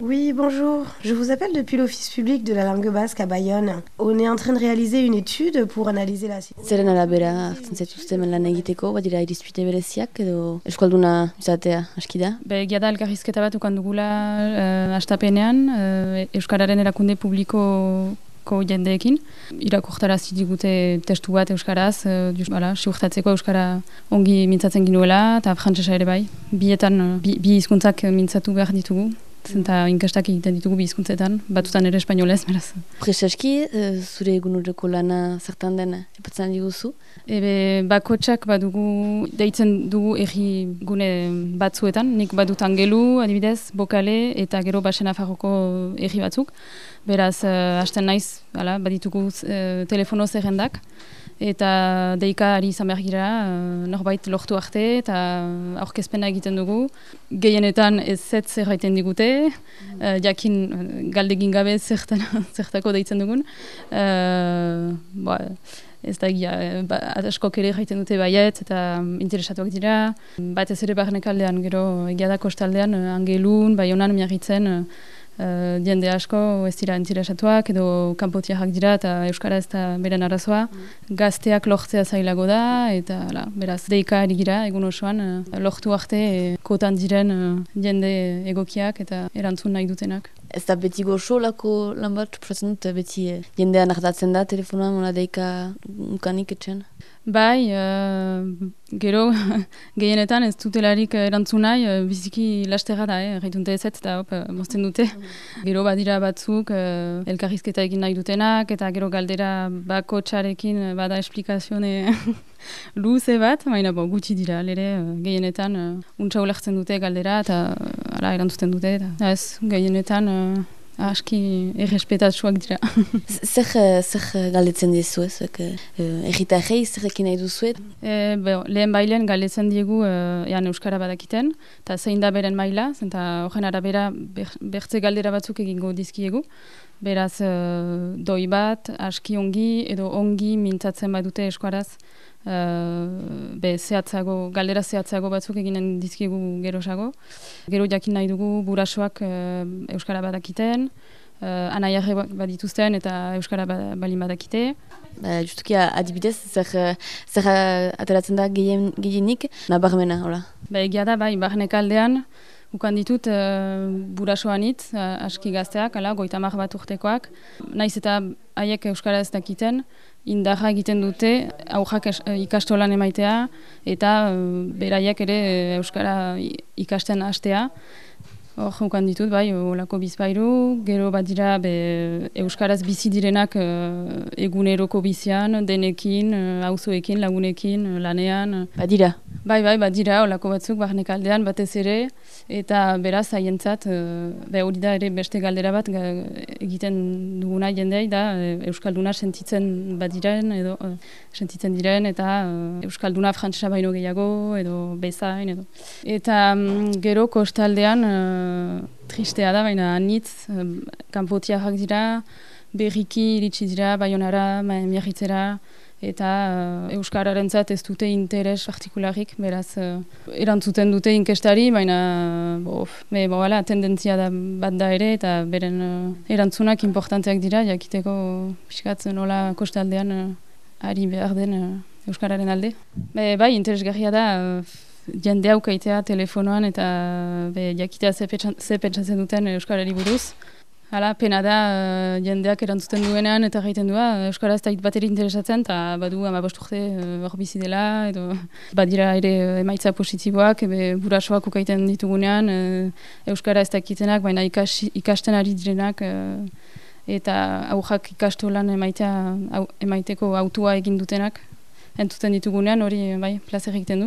Oui, bonjour. Je vous appelle depuis l'Office public de la langue basque à Bayonne. On est en train de réaliser une étude pour analyser la situation. Zeren arabera hartzen zaituzten lan egiteko, badira irizpide bereziak edo eskalduna izatea aski da? Be, egia da elkarrizketa bat ukan dugula uh, astapenean, uh, Euskararen erakunde publikoko jendeekin. Irakurtarazi digute testu bat Euskaraz, uh, dus, bala, siurtatzeko Euskara ongi mintzatzen ginuela, eta frantzesa ere bai. Bietan, bi, bi hizkuntzak mintzatu behar ditugu. Zenta inkastak egiten ditugu bizkuntzetan, batutan ere espainolez, beraz. Prezeski, uh, zure egunureko lana zertan den, epatzen diguzu? Ebe, bakotsak badugu, deitzen dugu erri gune batzuetan, nik badut angelu, adibidez, bokale, eta gero basen afarroko erri batzuk. Beraz, uh, hasten naiz, ala, baditugu uh, telefono zerrendak, eta deika ari izan behar gira, uh, norbait lortu arte, eta aurkezpena egiten dugu. Gehienetan ez zet zerraiten digute, uh, jakin galdegin gabe zertan, zertako deitzen dugun. Uh, ba, ez da egia, ba, askok ere jaiten dute baiet, eta interesatuak dira. Batez ere barnek aldean, gero egia da kostaldean, angelun, bai honan miagitzen, Uh, jende asko ez dira interesatuak edo kanpotiak dira eta Euskara ez da beren arazoa. Gazteak lortzea zailago da eta la, beraz deika ari gira egun osoan uh, lortu arte e, kotan diren uh, jende egokiak eta erantzun nahi dutenak. Ez da beti goxo lako lan bat, dut beti eh, jendean ardatzen da telefonoan mola deika ukanik etxen? Bai, uh, gero gehienetan ez dutelarik erantzun nahi, uh, biziki lastera da, eh, reitunte ez eta hop, mozten dute. Gero badira batzuk uh, elkarrizketa egin nahi dutenak, eta gero galdera bako txarekin bada esplikazione luze bat, baina bo, gutxi dira, lere gehienetan uh, untsa ulertzen dute galdera, eta uh, erantzuten dute, eta ez, gehienetan... Uh, aski errespetatsuak dira. zer, zer galetzen dizu ez? Errita egei, zer ekin nahi duzuet? E, lehen bailen galetzen diegu ean Euskara badakiten, eta zein da beren maila, eta horren arabera bertze galdera batzuk egingo dizkiegu. Beraz, e, doi bat, aski ongi, edo ongi mintzatzen badute eskuaraz, Uh, be zehatzago, galdera zehatzago batzuk eginen dizkigu gerosago. Gero jakin nahi dugu burasoak uh, Euskara badakiten, uh, anaiarre badituzten eta Euskara ba, balin badakite. Ba, justuki adibidez, zer, zer ateratzen da gehien, gehienik, nabarmena, hola? Ba, egia da, bai, barnek aldean, ukan ditut uh, burasoan hitz, uh, aski gazteak, ala, goitamak bat urtekoak. Naiz eta haiek Euskara ez dakiten, indarra egiten dute aurrak eh, ikastolan emaitea eta beraiek ere eh, euskara ikasten hastea. Hor jukan ditut, bai, olako bizpairu, gero bat dira be, euskaraz bizi direnak uh, eguneroko bizian, denekin, auzoekin, lagunekin, lanean. Badira? Bai, bai, badira, olako batzuk, barnek aldean, batez ere, eta beraz haientzat uh, hori da ere beste galdera bat egiten duguna jendei da uh, euskalduna sentitzen badiren edo uh, sentitzen diren eta euskalduna frantsesa baino gehiago edo bezain edo. Eta um, gero kostaldean tristea da baina anitz uh, kanpotiak dira berriki iritsi dira baionara miagitzera eta uh, Euskararen zat ez dute interes partikularik, beraz, uh, erantzuten dute inkestari, baina bof, be, bo, ala, tendentzia da bat da ere, eta beren uh, erantzunak importanteak dira, jakiteko piskatzen nola kostaldean uh, ari behar den uh, Euskararen alde. Be, bai, interesgarria da, uh, jende haukaitea telefonoan eta be, jakitea ze pentsatzen duten Euskarari buruz. Hala, pena da, uh, jendeak erantzuten duenean eta gaiten dua, ah, Euskara ez da bateri interesatzen, eta badu ama bosturte uh, hor bizi dela, edo badira ere emaitza positiboak, ebe burasoak ukaiten ditugunean, uh, Euskara ez dakitenak, baina ikas, ikasten ari direnak, uh, eta aujak ikastolan emaitea, au, emaiteko autua egin dutenak, entzuten ditugunean, hori bai, plazer egiten du.